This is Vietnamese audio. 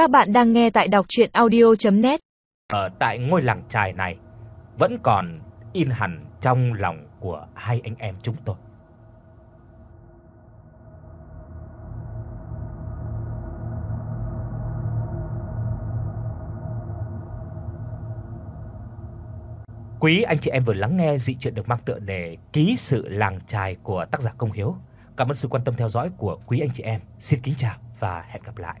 Các bạn đang nghe tại đọc audio net Ở tại ngôi làng trài này, vẫn còn in hẳn trong lòng của hai anh em chúng tôi. Quý anh chị em vừa lắng nghe dị truyện được mang tựa đề Ký sự làng trài của tác giả Công Hiếu. Cảm ơn sự quan tâm theo dõi của quý anh chị em. Xin kính chào và hẹn gặp lại.